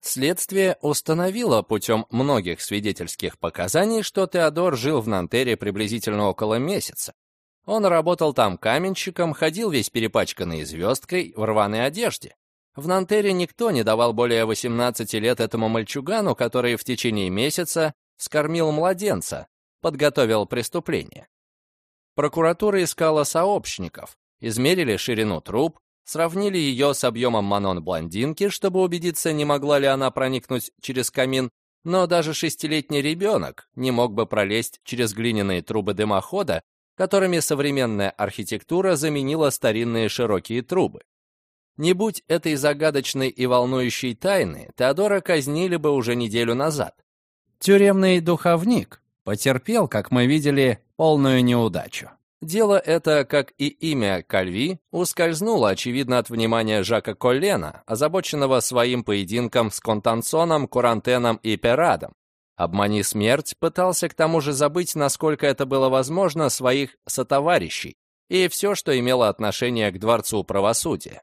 Следствие установило путем многих свидетельских показаний, что Теодор жил в Нантере приблизительно около месяца. Он работал там каменщиком, ходил весь перепачканный звездкой в рваной одежде. В Нантере никто не давал более 18 лет этому мальчугану, который в течение месяца скормил младенца, подготовил преступление. Прокуратура искала сообщников, измерили ширину труб, сравнили ее с объемом Манон-блондинки, чтобы убедиться, не могла ли она проникнуть через камин, но даже шестилетний ребенок не мог бы пролезть через глиняные трубы дымохода, которыми современная архитектура заменила старинные широкие трубы. Не будь этой загадочной и волнующей тайны, Теодора казнили бы уже неделю назад. Тюремный духовник потерпел, как мы видели, полную неудачу. Дело это, как и имя Кальви, ускользнуло, очевидно, от внимания Жака Коллена, озабоченного своим поединком с Контансоном, Курантеном и Перадом. «Обмани смерть» пытался к тому же забыть, насколько это было возможно, своих сотоварищей и все, что имело отношение к Дворцу правосудия.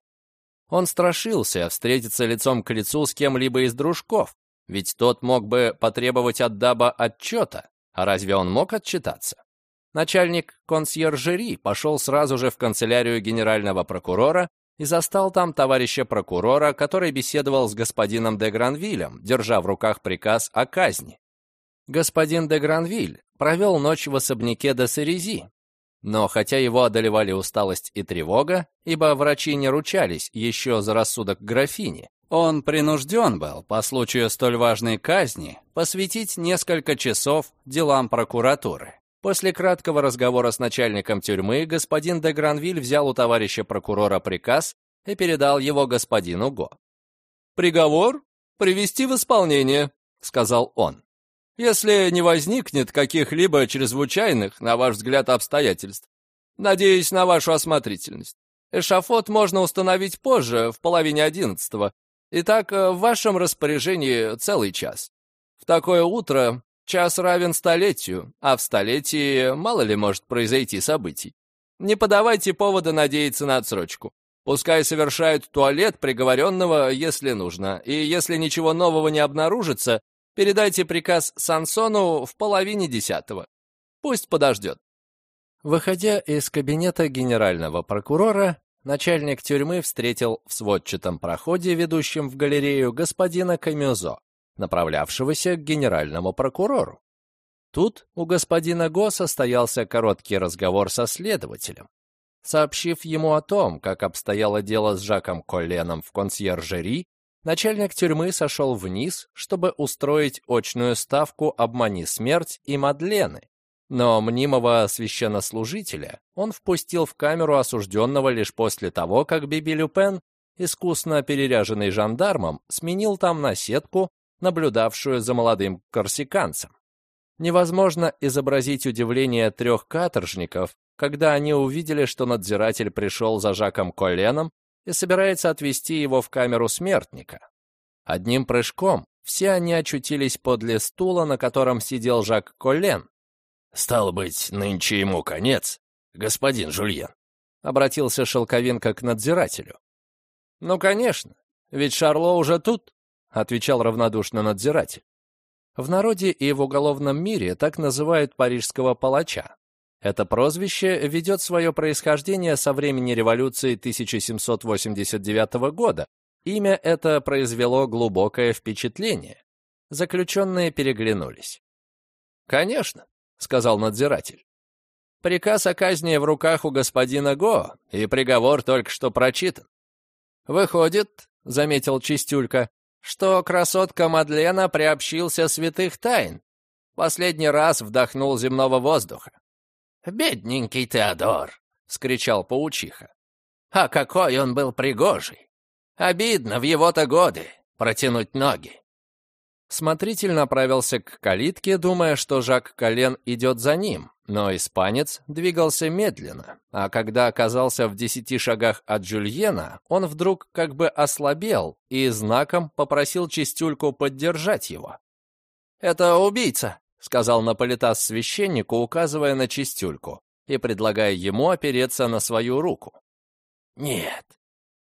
Он страшился встретиться лицом к лицу с кем-либо из дружков, ведь тот мог бы потребовать от Даба отчета, А разве он мог отчитаться? Начальник консьержери пошел сразу же в канцелярию генерального прокурора и застал там товарища прокурора, который беседовал с господином де Гранвилем, держа в руках приказ о казни. Господин де Гранвиль провел ночь в особняке де Серези, но хотя его одолевали усталость и тревога, ибо врачи не ручались еще за рассудок графини, он принужден был, по случаю столь важной казни, посвятить несколько часов делам прокуратуры. После краткого разговора с начальником тюрьмы господин де Гранвиль взял у товарища прокурора приказ и передал его господину Го. «Приговор привести в исполнение», — сказал он. «Если не возникнет каких-либо чрезвычайных, на ваш взгляд, обстоятельств. Надеюсь на вашу осмотрительность. Эшафот можно установить позже, в половине одиннадцатого. Итак, в вашем распоряжении целый час. В такое утро Час равен столетию, а в столетии мало ли может произойти событий. Не подавайте повода надеяться на отсрочку. Пускай совершают туалет приговоренного, если нужно, и если ничего нового не обнаружится, передайте приказ Сансону в половине десятого. Пусть подождет. Выходя из кабинета генерального прокурора, начальник тюрьмы встретил в сводчатом проходе, ведущем в галерею, господина Камюзо направлявшегося к генеральному прокурору. Тут у господина Го состоялся короткий разговор со следователем. Сообщив ему о том, как обстояло дело с Жаком Колленом в консьержери, начальник тюрьмы сошел вниз, чтобы устроить очную ставку «Обмани смерть» и Мадлены. Но мнимого священнослужителя он впустил в камеру осужденного лишь после того, как Биби Люпен, искусно переряженный жандармом, сменил там наседку наблюдавшую за молодым корсиканцем. Невозможно изобразить удивление трех каторжников, когда они увидели, что надзиратель пришел за Жаком Коленом и собирается отвезти его в камеру смертника. Одним прыжком все они очутились подле стула, на котором сидел Жак Колен. «Стало быть, нынче ему конец, господин Жульен», — обратился Шелковинка к надзирателю. «Ну, конечно, ведь Шарло уже тут», отвечал равнодушно надзиратель. В народе и в уголовном мире так называют парижского палача. Это прозвище ведет свое происхождение со времени революции 1789 года. Имя это произвело глубокое впечатление. Заключенные переглянулись. «Конечно», — сказал надзиратель. «Приказ о казни в руках у господина Го, и приговор только что прочитан». «Выходит», — заметил Чистюлька, что красотка Мадлена приобщился святых тайн. Последний раз вдохнул земного воздуха. «Бедненький Теодор!» — вскричал паучиха. «А какой он был пригожий! Обидно в его-то годы протянуть ноги!» Смотритель направился к калитке, думая, что Жак Колен идет за ним, но испанец двигался медленно, а когда оказался в десяти шагах от Жюльена, он вдруг как бы ослабел и знаком попросил Чистюльку поддержать его. «Это убийца», — сказал Наполитас священнику, указывая на Чистюльку и предлагая ему опереться на свою руку. «Нет,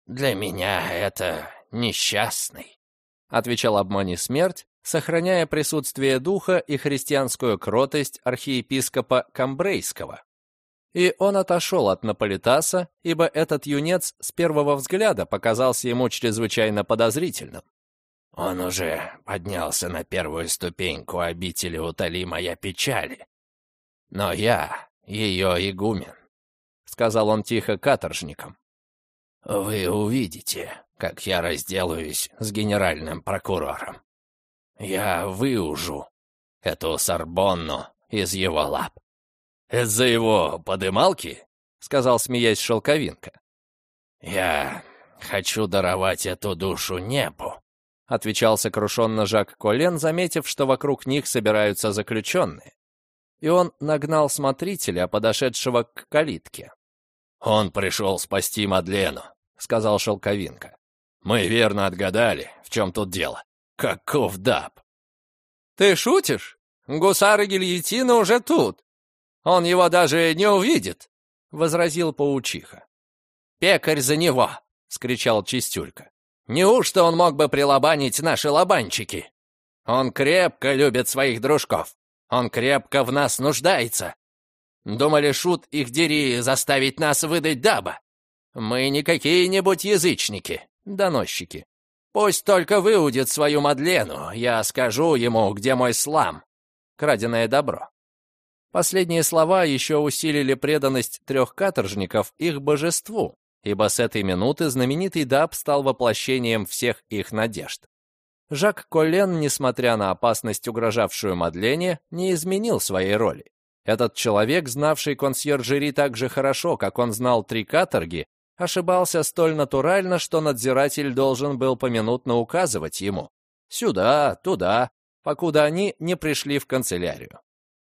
для меня это несчастный», — отвечал обмани смерть, сохраняя присутствие духа и христианскую кротость архиепископа Камбрейского. И он отошел от Наполитаса, ибо этот юнец с первого взгляда показался ему чрезвычайно подозрительным. «Он уже поднялся на первую ступеньку обители «Утоли моя печали». Но я ее игумен», — сказал он тихо каторжникам. «Вы увидите, как я разделаюсь с генеральным прокурором. Я выужу эту Сорбонну из его лап. «Из-за его подымалки?» — сказал, смеясь Шелковинка. «Я хочу даровать эту душу небу», — отвечал сокрушенно Жак Колен, заметив, что вокруг них собираются заключенные. И он нагнал смотрителя, подошедшего к калитке. «Он пришел спасти Мадлену», — сказал Шелковинка. «Мы верно отгадали, в чем тут дело. Каков даб!» «Ты шутишь? Гусары гильотина уже тут. Он его даже не увидит», — возразил паучиха. «Пекарь за него!» — скричал Чистюлька. «Неужто он мог бы прилобанить наши лобанчики? Он крепко любит своих дружков. Он крепко в нас нуждается. Думали, шут их дери заставить нас выдать даба. Мы не какие-нибудь язычники, доносчики. Пусть только выудит свою Мадлену, я скажу ему, где мой слам. Краденое добро. Последние слова еще усилили преданность трех каторжников их божеству, ибо с этой минуты знаменитый Даб стал воплощением всех их надежд. Жак Коллен, несмотря на опасность, угрожавшую Мадлене, не изменил своей роли. Этот человек, знавший консьержери так же хорошо, как он знал три каторги, ошибался столь натурально, что надзиратель должен был поминутно указывать ему «сюда, туда», покуда они не пришли в канцелярию.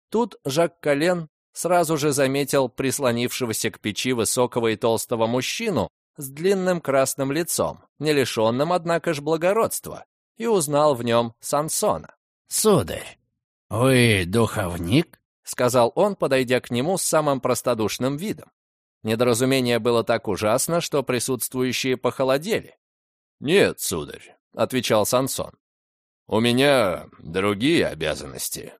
Тут Жак Колен сразу же заметил прислонившегося к печи высокого и толстого мужчину с длинным красным лицом, не лишенным, однако ж, благородства, и узнал в нем Сансона. «Сударь, вы духовник?» — сказал он, подойдя к нему с самым простодушным видом. Недоразумение было так ужасно, что присутствующие похолодели. «Нет, сударь», — отвечал Сансон. «У меня другие обязанности».